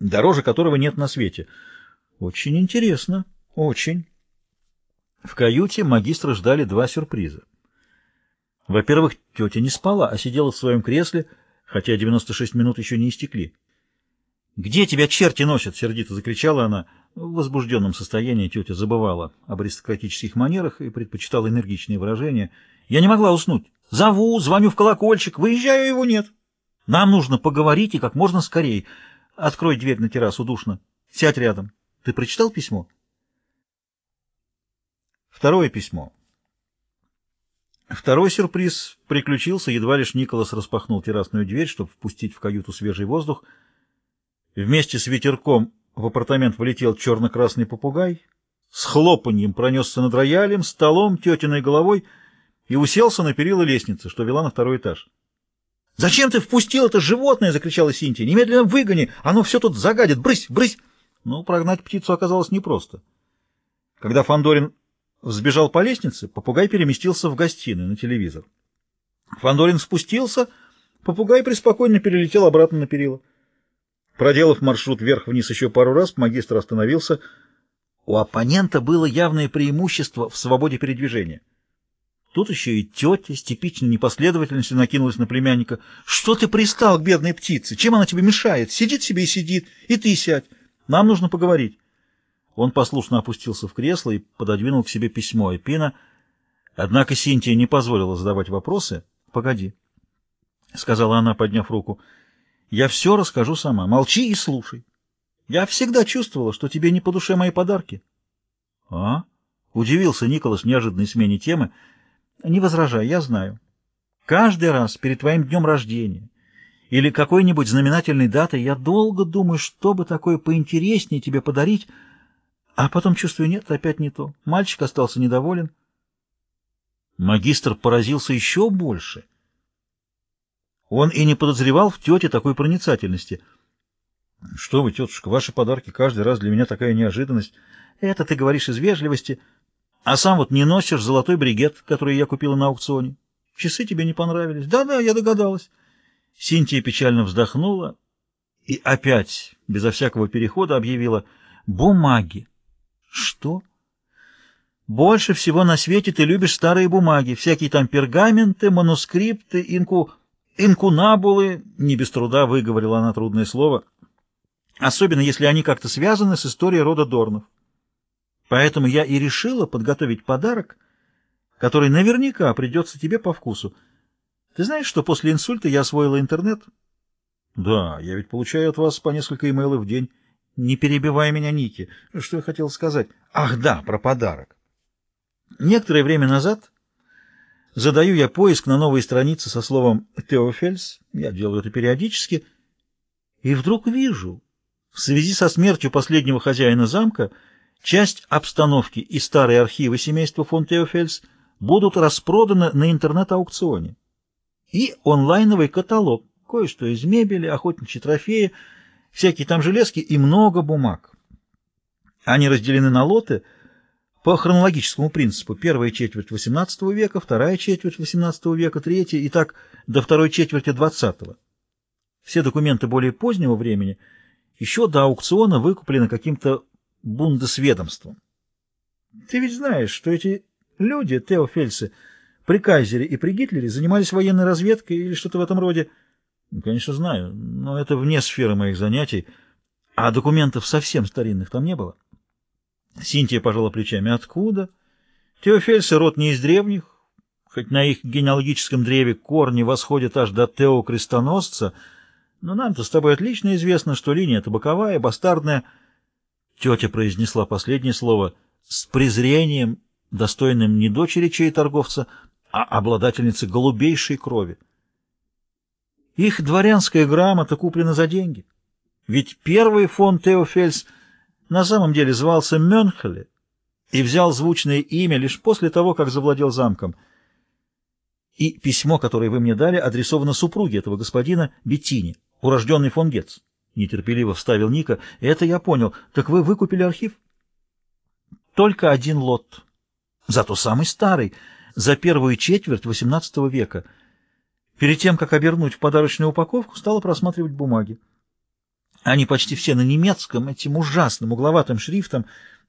дороже которого нет на свете. Очень интересно, очень. В каюте магистра ждали два сюрприза. Во-первых, тетя не спала, а сидела в своем кресле, хотя 96 минут еще не истекли. «Где тебя черти носят?» — сердито закричала она. В возбужденном состоянии тетя забывала об аристократических манерах и предпочитала энергичные выражения. «Я не могла уснуть. Зову, звоню в колокольчик, выезжаю, его нет. Нам нужно поговорить и как можно скорее. Открой дверь на террасу, душно. Сядь рядом. Ты прочитал письмо?» Второе письмо. Второй сюрприз приключился, едва лишь Николас распахнул террасную дверь, чтобы впустить в каюту свежий воздух. Вместе с ветерком в апартамент влетел черно-красный попугай, с хлопаньем пронесся над роялем, столом, тетиной головой и уселся на перила лестницы, что вела на второй этаж. «Зачем ты впустил это животное?» — закричала Синтия. «Немедленно выгони! Оно все тут загадит! Брысь! Брысь!» Но прогнать птицу оказалось непросто. Когда Фандорин взбежал по лестнице, попугай переместился в гостиную на телевизор. Фандорин спустился, попугай преспокойно перелетел обратно на перила. Проделав маршрут вверх-вниз еще пару раз, магистр остановился. У оппонента было явное преимущество в свободе передвижения. Тут еще и тетя с типичной непоследовательностью накинулась на племянника. «Что ты пристал к бедной птице? Чем она тебе мешает? Сидит себе и сидит, и ты сядь. Нам нужно поговорить». Он послушно опустился в кресло и пододвинул к себе письмо Эпина. Однако Синтия не позволила задавать вопросы. «Погоди», — сказала она, подняв руку. «Я все расскажу сама. Молчи и слушай. Я всегда чувствовала, что тебе не по душе мои подарки». «А?» — удивился Николас неожиданной смене темы. «Не возражай, я знаю. Каждый раз перед твоим днем рождения или какой-нибудь знаменательной датой я долго думаю, что бы такое поинтереснее тебе подарить, — а потом чувствую, нет, опять не то. Мальчик остался недоволен. Магистр поразился еще больше. Он и не подозревал в тете такой проницательности. Что вы, тетушка, ваши подарки каждый раз для меня такая неожиданность. Это ты говоришь из вежливости, а сам вот не носишь золотой бригет, который я купила на аукционе. Часы тебе не понравились. Да-да, я догадалась. Синтия печально вздохнула и опять, безо всякого перехода, объявила «бумаги». Что? Больше всего на свете ты любишь старые бумаги, всякие там пергаменты, манускрипты, инку... инкунабулы, не без труда выговорила она трудное слово, особенно если они как-то связаны с историей рода Дорнов. Поэтому я и решила подготовить подарок, который наверняка придется тебе по вкусу. Ты знаешь, что после инсульта я освоила интернет? Да, я ведь получаю от вас по несколько имейлов в день. Не перебивай меня, Ники. Что я хотел сказать? Ах, да, про подарок. Некоторое время назад задаю я поиск на новой странице со словом «Теофельс». Я делаю это периодически. И вдруг вижу, в связи со смертью последнего хозяина замка, часть обстановки и старые архивы семейства фон Теофельс будут распроданы на интернет-аукционе. И онлайновый каталог, кое-что из мебели, охотничьи трофеи — всякие там железки и много бумаг. Они разделены на лоты по хронологическому принципу. Первая четверть XVIII века, вторая четверть XVIII века, третья и так до второй четверти XX. Все документы более позднего времени еще до аукциона выкуплены каким-то бундесведомством. Ты ведь знаешь, что эти люди, теофельсы, при Кайзере и при Гитлере занимались военной разведкой или что-то в этом роде, ну, конечно, знаю, но это вне сферы моих занятий. А документов совсем старинных там не было. Синтия пожала плечами. Откуда? Теофельсы род не из древних, хоть на их генеалогическом древе корни восходят аж до Тео-крестоносца, но нам-то с тобой отлично известно, что линия эта боковая, бастардная. Тетя произнесла последнее слово с презрением, достойным не дочери чей торговца, а обладательницы голубейшей крови. Их дворянская грамота куплена за деньги. Ведь первый фон Теофельс на самом деле звался Мюнхеле и взял звучное имя лишь после того, как завладел замком. И письмо, которое вы мне дали, адресовано супруге этого господина Беттини, урожденный фон Гетц. Нетерпеливо вставил Ника. Это я понял. Так вы выкупили архив? Только один лот. Зато самый старый, за первую четверть XVIII века — Перед тем, как обернуть в подарочную упаковку, стала просматривать бумаги. Они почти все на немецком, этим ужасным угловатым шрифтом —